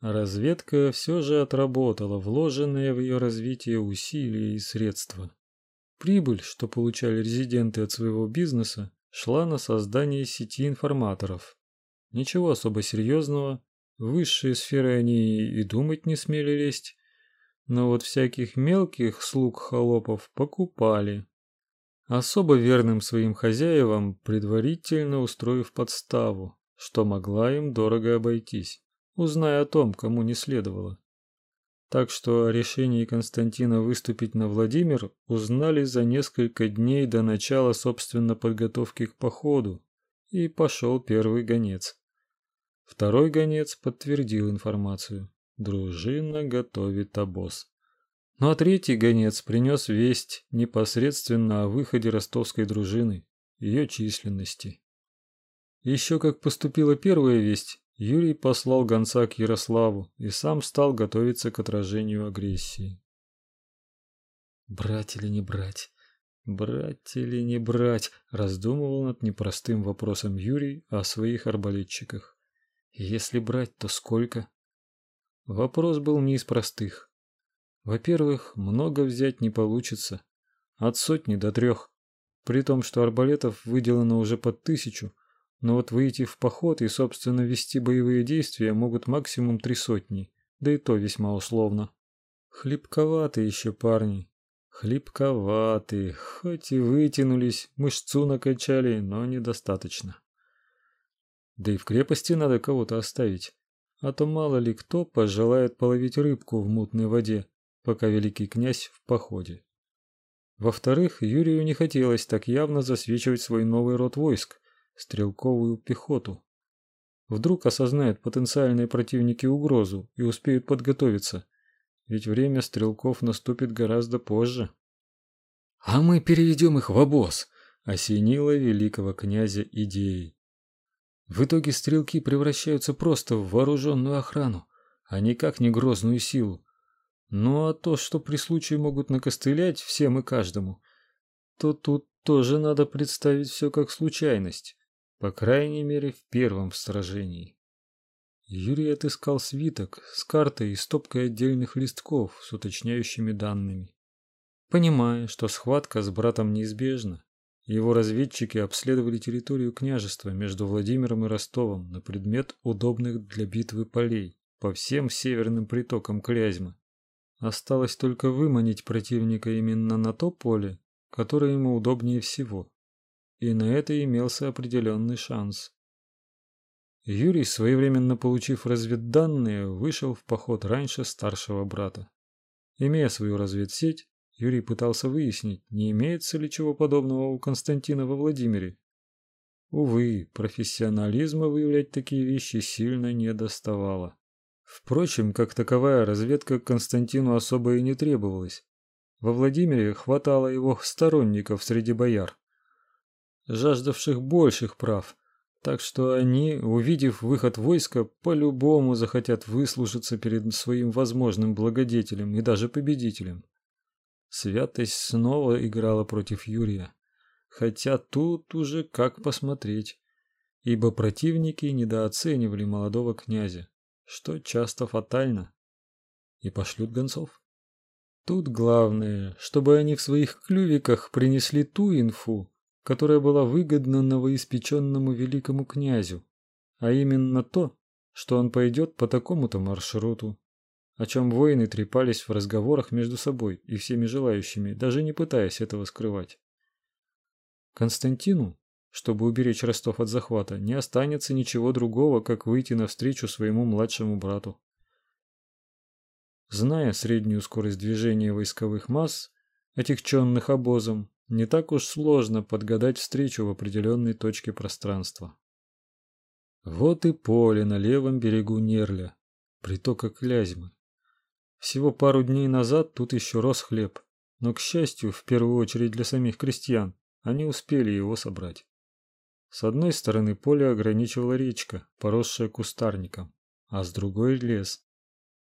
Разведка все же отработала вложенные в ее развитие усилия и средства. Прибыль, что получали резиденты от своего бизнеса, шла на создание сети информаторов. Ничего особо серьезного, в высшие сферы они и думать не смели лезть, но вот всяких мелких слуг-холопов покупали, особо верным своим хозяевам, предварительно устроив подставу, что могла им дорого обойтись, узная о том, кому не следовало. Так что о решении Константина выступить на Владимир узнали за несколько дней до начала, собственно, подготовки к походу, и пошел первый гонец. Второй гонец подтвердил информацию. Дружина готовит обоз. Ну а третий гонец принес весть непосредственно о выходе ростовской дружины, ее численности. Еще как поступила первая весть, Юрий послал гонца к Ярославу и сам стал готовиться к отражению агрессии. Брать или не брать? Брать или не брать? Раздумывал над непростым вопросом Юрий о своих арбалетчиках. Если брать, то сколько? Вопрос был не из простых. Во-первых, много взять не получится. От сотни до трех. При том, что арбалетов выделено уже под тысячу, но вот выйти в поход и, собственно, вести боевые действия могут максимум три сотни, да и то весьма условно. Хлипковаты еще парни. Хлипковаты, хоть и вытянулись, мышцу накачали, но недостаточно. Да и в крепости надо кого-то оставить, а то мало ли кто пожелает половить рыбку в мутной воде, пока великий князь в походе. Во-вторых, Юрию не хотелось так явно засвечивать свой новый род войск стрелковую пехоту. Вдруг осознают потенциальные противники угрозу и успеют подготовиться, ведь время стрелков наступит гораздо позже. А мы переведем их в обоз, осенила великого князя идеей. В итоге стрелки превращаются просто в вооруженную охрану, а никак не грозную силу. Ну а то, что при случае могут накостылять всем и каждому, то тут тоже надо представить все как случайность, по крайней мере, в первом сражении. Юрий отыскал свиток с картой и стопкой отдельных листков с уточняющими данными. Понимая, что схватка с братом неизбежна, его разведчики обследовали территорию княжества между Владимиром и Ростовом на предмет удобных для битвы полей по всем северным притокам Клязьмы Осталось только выманить противника именно на то поле, которое ему удобнее всего. И на это имелся определенный шанс. Юрий, своевременно получив разведданные, вышел в поход раньше старшего брата. Имея свою разведсеть, Юрий пытался выяснить, не имеется ли чего подобного у Константина во Владимире. Увы, профессионализма выявлять такие вещи сильно не доставало. Впрочем, как таковая разведка Константину особо и не требовалась. Во Владимире хватало его сторонников среди бояр, жаждавших больших прав, так что они, увидев выход войска, по-любому захотят выслужиться перед своим возможным благодетелем и даже победителем. Святость снова играла против Юрия, хотя тут уже как посмотреть, ибо противники недооценивали молодого князя что часто фатально, и пошлют гонцов. Тут главное, чтобы они в своих клювиках принесли ту инфу, которая была выгодна новоиспеченному великому князю, а именно то, что он пойдет по такому-то маршруту, о чем воины трепались в разговорах между собой и всеми желающими, даже не пытаясь этого скрывать. Константину чтобы уберечь Ростов от захвата, не останется ничего другого, как выйти навстречу своему младшему брату. Зная среднюю скорость движения войсковых масс, отягченных обозом, не так уж сложно подгадать встречу в определенной точке пространства. Вот и поле на левом берегу Нерля, притока Клязьмы. Всего пару дней назад тут еще рос хлеб, но, к счастью, в первую очередь для самих крестьян, они успели его собрать. С одной стороны поле ограничивала речка, поросшая кустарником, а с другой лес.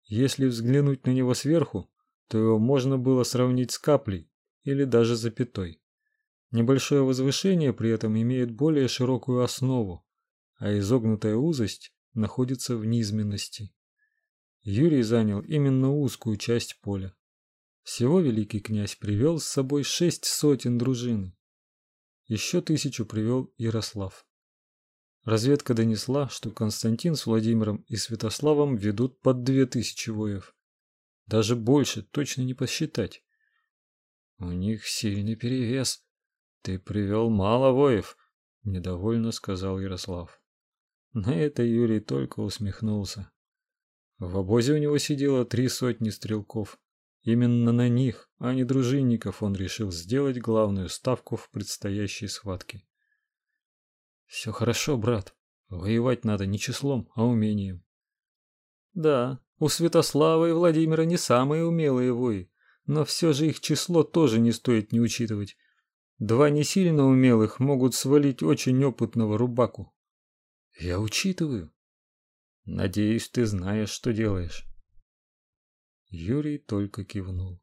Если взглянуть на него сверху, то его можно было сравнить с каплей или даже запятой. Небольшое возвышение при этом имеет более широкую основу, а изогнутая узость находится в низменности. Юрий занял именно узкую часть поля. Всего великий князь привел с собой шесть сотен дружины. Еще тысячу привел Ярослав. Разведка донесла, что Константин с Владимиром и Святославом ведут под две тысячи воев. Даже больше, точно не посчитать. У них сильный перевес. Ты привел мало воев, недовольно сказал Ярослав. На это Юрий только усмехнулся. В обозе у него сидело три сотни стрелков. Именно на них, а не дружинников, он решил сделать главную ставку в предстоящей схватке. Все хорошо, брат. Воевать надо не числом, а умением. Да, у Святослава и Владимира не самые умелые вои, но все же их число тоже не стоит не учитывать. Два не сильно умелых могут свалить очень опытного рубаку. Я учитываю. Надеюсь, ты знаешь, что делаешь. Юрий только кивнул.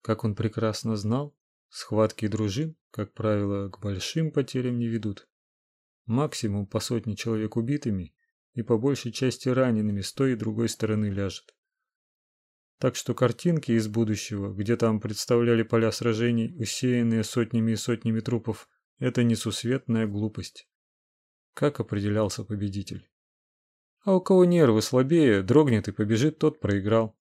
Как он прекрасно знал, схватки дружин, как правило, к большим потерям не ведут. Максимум по сотне человек убитыми и по большей части ранеными с той и другой стороны ляжет. Так что картинки из будущего, где там представляли поля сражений, усеянные сотнями и сотнями трупов, это несусветная глупость. Как определялся победитель? А у кого нервы слабее, дрогнет и побежит, тот проиграл.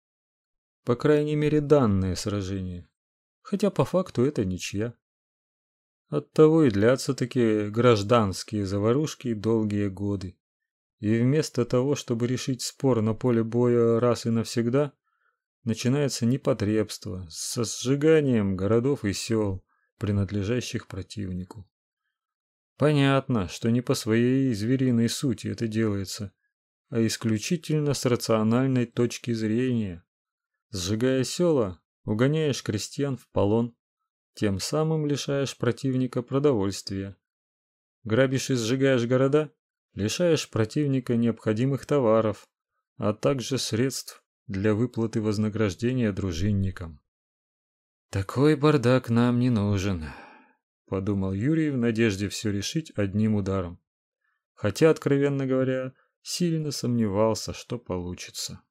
По крайней мере, данное сражение. Хотя по факту это ничья. Оттого и длятся такие гражданские заварушки долгие годы. И вместо того, чтобы решить спор на поле боя раз и навсегда, начинается непотребство со сжиганием городов и сел, принадлежащих противнику. Понятно, что не по своей звериной сути это делается, а исключительно с рациональной точки зрения. Сжигая села, угоняешь крестьян в полон, тем самым лишаешь противника продовольствия. Грабишь и сжигаешь города, лишаешь противника необходимых товаров, а также средств для выплаты вознаграждения дружинникам. Такой бардак нам не нужен, подумал Юрий в надежде все решить одним ударом. Хотя, откровенно говоря, сильно сомневался, что получится.